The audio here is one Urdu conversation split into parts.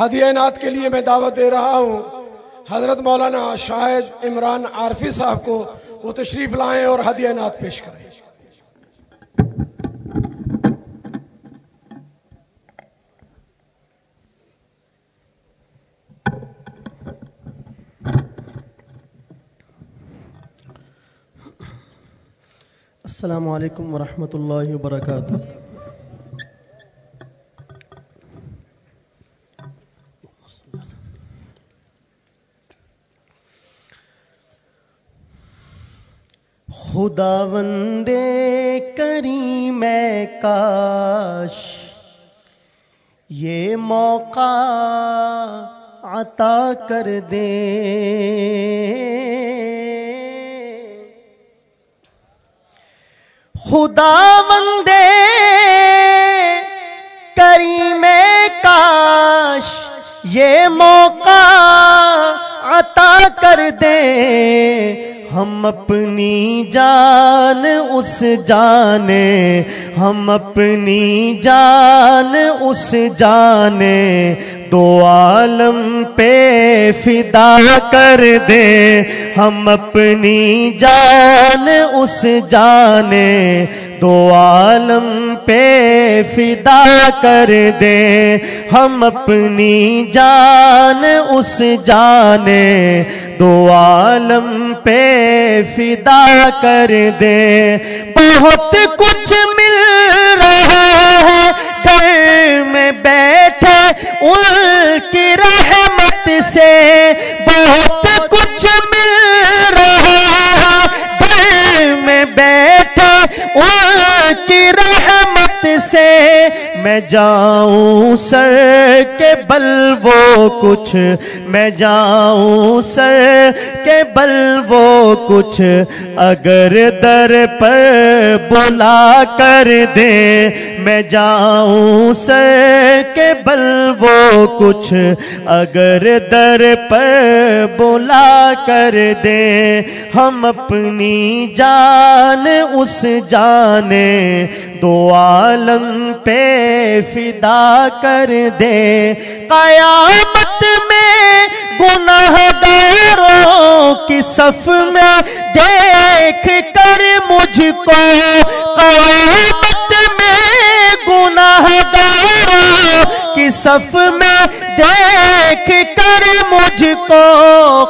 ہدیہ نعت کے لیے میں دعوت دے رہا ہوں۔ حضرت مولانا شاہد عمران عارفی صاحب کو وہ تشریف لائیں اور ہدیہ نعت پیش کریں۔ السلام علیکم ورحمۃ اللہ وبرکاتہ۔ خدا وندے کری میں کاش، یہ موقع عطا کر دے۔ خدا وندے کری میں کاش، یہ موقع عطا کر دے۔ ہم اپنی جان اس جانے، ہم اپنی جان اس جانے، دو عالم پہ فدا کر دے۔ ہم اپنی جان اس جانے، دو عالم پہ فدا کر دے۔ ہم اپنی جان اس جانے دو عالم پہ فدا کر دے۔ بہت کچھ مل رہا ہے۔ گھر میں بیٹھے ان کی رحمت سے بہت کچھ مل رہا ہے۔ گھر میں بیٹھے ان میں جاؤں سر کے بل وہ کچھ، میں جاؤں سر کے بل وہ کچھ، اگر در پر بلا کر دے، میں جاؤں سر کے بل وہ کچھ، اگر در پر بلا کر دے، ہم اپنی جان اس جانے دو عالم پہ فدا کر دے۔ قیامت میں گناہ گاروں کی صف میں دیکھ کر مجھ کو قیامت میں گناہ گاروں کی صف میں دیکھ کر مجھ کو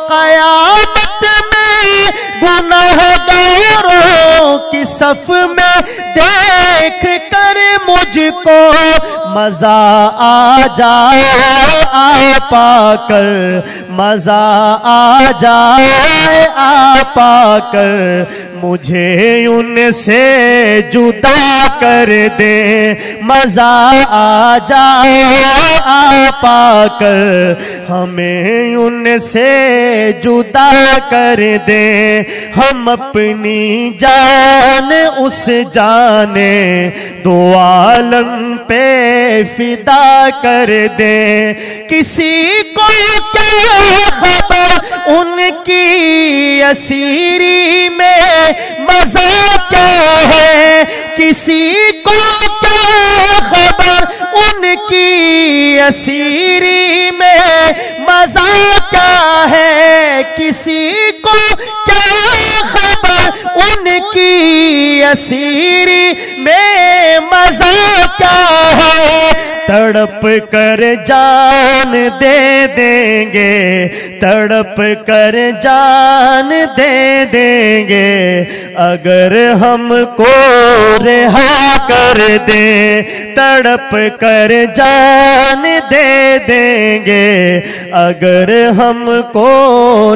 قیامت میں گناہ گاروں کی صف میں دیکھ دیکھ کر مجھ کو مزہ آ جائے آ پا کر۔ مزہ آ جائے آ پا کر۔ مجھے ان سے جدا کر دے۔ مزہ آ جائے آ پا کر۔ ہمیں ان سے جدا کر دے۔ ہم اپنی جان اس جانے، دو عالم پہ فدا کر دے۔ کسی کو کیا خبر؟ ان کی اسیری میں مزہ کیا ہے؟ کسی کو کیا خبر؟ ان کی اسیری میں مزہ کیا ہے کسی کو؟ کیا خبر؟ ان کی اسیری میں مزہ کیا ہے؟ تڑپ کر جان دے دیں گے، تڑپ کر جان دے دیں گے۔ اگر ہم کو رہا کر دیں، تڑپ کر جان دے دیں گے۔ اگر ہم کو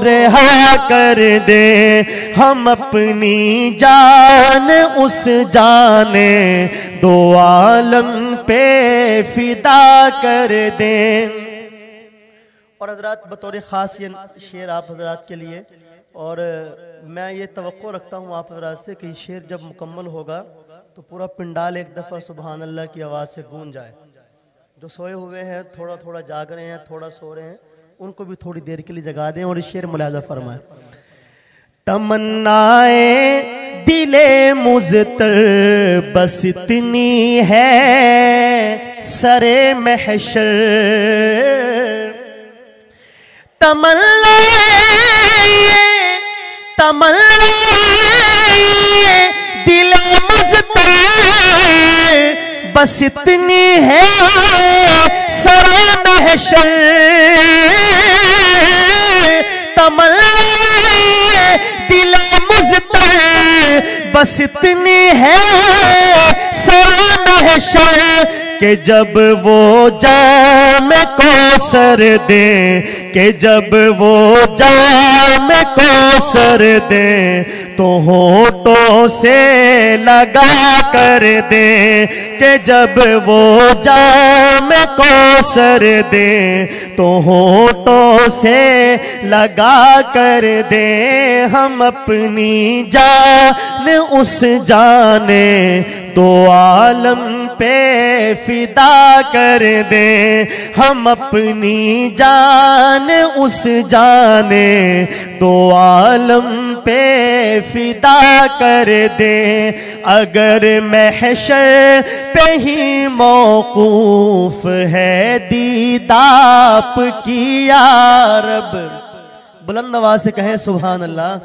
رہا کر دیں، ہم اپنی جان اس جانے دو عالم پہ فدا کر دیں اور حضرات بطور خاص یہ شعر آپ حضرات کے لیے، اور میں یہ توقع رکھتا ہوں آپ حضرات سے کہ یہ شعر جب مکمل ہوگا تو پورا پنڈال ایک دفعہ سبحان اللہ کی آواز سے گون جائے۔ جو سوئے ہوئے ہیں، تھوڑا تھوڑا جاگ رہے ہیں، تھوڑا سو رہے ہیں، ان کو بھی تھوڑی دیر کے لیے جگا دیں اور یہ شعر ملاحظہ فرمائیں تمنائیں دل مزتر بس اتنی ہے سر محشر تمنا تمنا دل مزتا بس اتنی ہے سران محشر تمنا بس اتنی ہے سر محشر کہ جب وہ جام کو سر دے کہ جب وہ جام کو سر دے تو ہوٹوں سے لگا کر دے کہ جب وہ جام کو سر دے تو ہوٹوں سے لگا کر دے ہم اپنی جان اس جانے دو عالم پہ فدا کر دیں ہم اپنی جان اس جانے دو عالم پہ فدا کر دیں اگر محشر پہ ہی موقوف ہے دیداپ کی رب۔ بلند نواز سے کہیں سبحان اللہ۔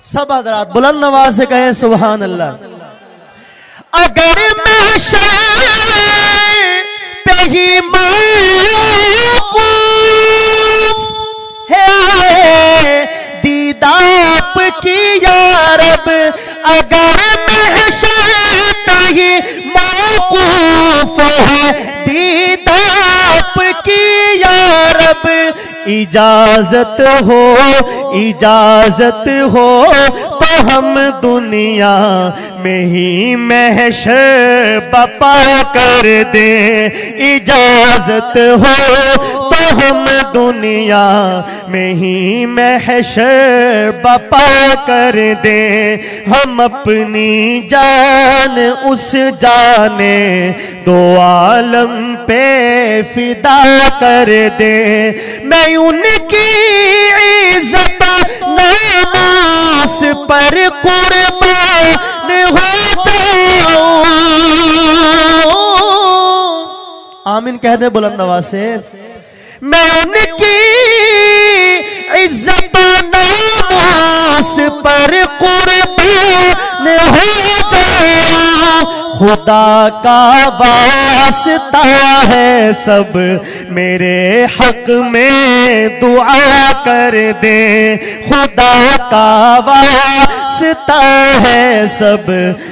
سب حضرات بلند نواز سے کہیں سبحان اللہ۔ اگر پہ ہی ہے دیداپ کی یارب اگر پہ ہی موقوف ہے دیداپ کی یارب اجازت ہو اجازت ہو تو ہم دنیا میں ہی محشر بپا کر دیں اجازت ہو تو ہم دنیا میں ہی محشر بپا کر دیں ہم اپنی جان اس جانے، دو عالم پہ فدا کر دیں میں ان کی عزت اس پر قربان ہوتا آمین کہہ دے بلند آواز سے میں ان کی عزت ناماس پر قربان ہوتا خدا کا واسطہ ہے سب۔ میرے حق میں دعا کر دے۔ خدا کا واسطہ ہے سب۔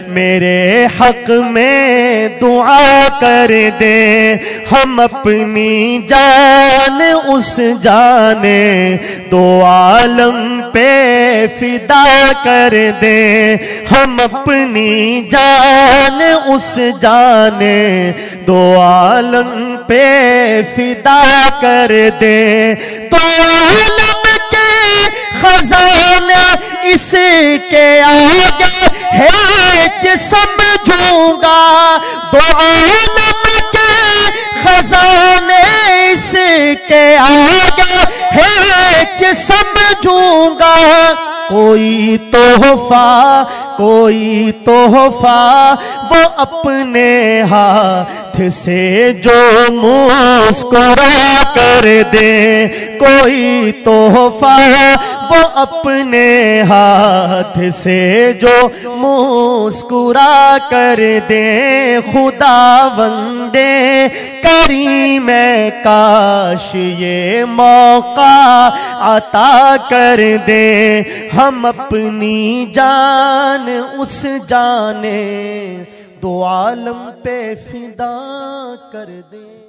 میرے حق میں دعا کر دے۔ ہم اپنی جان اس جانے۔ دو عالم پہ فدا کر دے۔ ہم اپنی جان اس جانے دو عالم پہ فدا کر دے۔ تو عالم کے خزانہ اس کے آگے ہے سمجھوں گا۔ دو عالم کے خزانے اس کے آگے ہے کہ سمجھوں گا۔ کوئی تحفہ کوئی تحفہ، وہ اپنے ہاتھ سے جو مسکرا کر دے۔ کوئی تحفہ، وہ اپنے ہاتھ سے جو مسکرا کر دے۔ خدا بندے کریم میں کاش یہ موقع عطا کر دے۔ ہم اپنی جان اس جانے دو عالم پہ فدا کر دیں